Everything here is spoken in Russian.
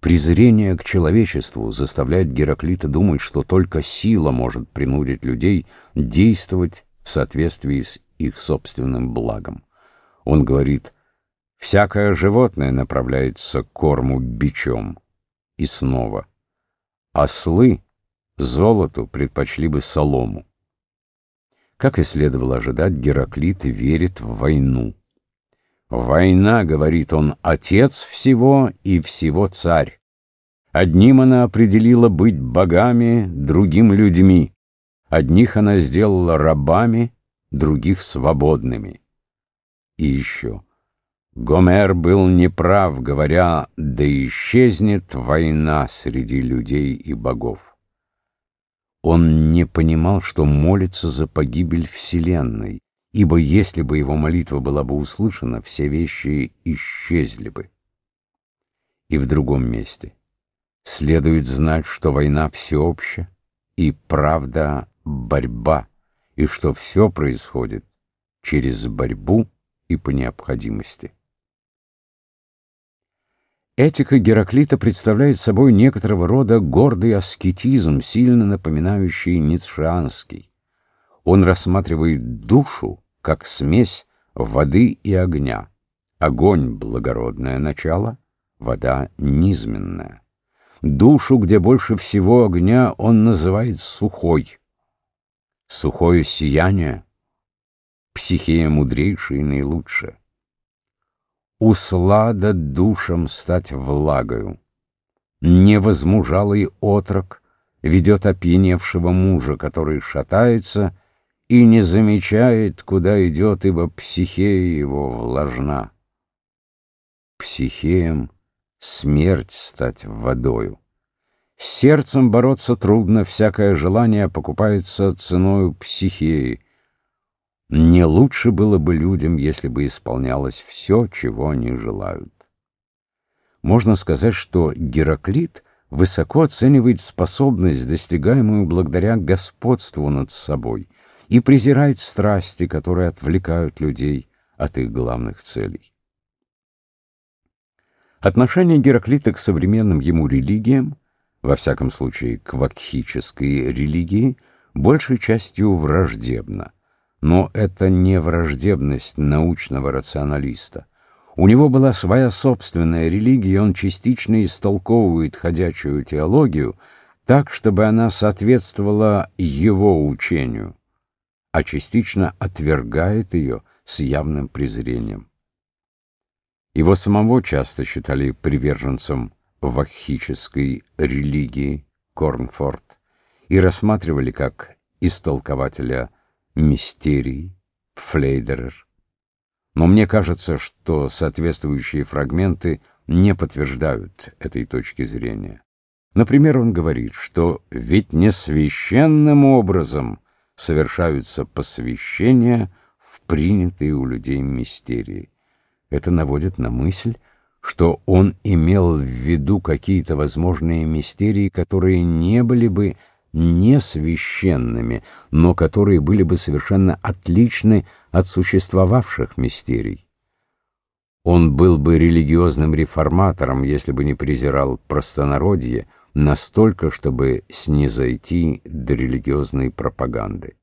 Презрение к человечеству заставляет Гераклита думать, что только сила может принудить людей действовать в соответствии с их собственным благом. Он говорит, всякое животное направляется к корму бичом. И снова, ослы золоту предпочли бы солому. Как и следовало ожидать, Гераклит верит в войну. «Война, — говорит он, — отец всего и всего царь. Одним она определила быть богами, другим — людьми. Одних она сделала рабами, других — свободными». И еще. Гомер был неправ, говоря, да исчезнет война среди людей и богов. Он не понимал, что молится за погибель Вселенной, ибо если бы его молитва была бы услышана, все вещи исчезли бы. И в другом месте. Следует знать, что война всеобща, и правда — борьба, и что все происходит через борьбу и по необходимости. Этика Гераклита представляет собой некоторого рода гордый аскетизм, сильно напоминающий ницшеанский. Он рассматривает душу как смесь воды и огня. Огонь — благородное начало, вода — низменная. Душу, где больше всего огня, он называет сухой. Сухое сияние — психия мудрейшая и наилучшая услада душам стать влагою. Невозмужалый отрок ведет опьяневшего мужа, который шатается и не замечает, куда идет, ибо психея его влажна. Психеем смерть стать водою. С сердцем бороться трудно, всякое желание покупается ценою психеи. Не лучше было бы людям, если бы исполнялось все, чего они желают. Можно сказать, что Гераклит высоко оценивает способность, достигаемую благодаря господству над собой, и презирает страсти, которые отвлекают людей от их главных целей. Отношение Гераклита к современным ему религиям, во всяком случае к вакхической религии, большей частью враждебно. Но это не враждебность научного рационалиста. У него была своя собственная религия, и он частично истолковывает ходячую теологию так, чтобы она соответствовала его учению, а частично отвергает ее с явным презрением. Его самого часто считали приверженцем ваххической религии Корнфорд и рассматривали как истолкователя мистерий, Флейдерер. Но мне кажется, что соответствующие фрагменты не подтверждают этой точки зрения. Например, он говорит, что ведь не священным образом совершаются посвящения в принятые у людей мистерии. Это наводит на мысль, что он имел в виду какие-то возможные мистерии, которые не были бы не священными, но которые были бы совершенно отличны от существовавших мистерий. Он был бы религиозным реформатором, если бы не презирал простонародье настолько, чтобы снизойти до религиозной пропаганды.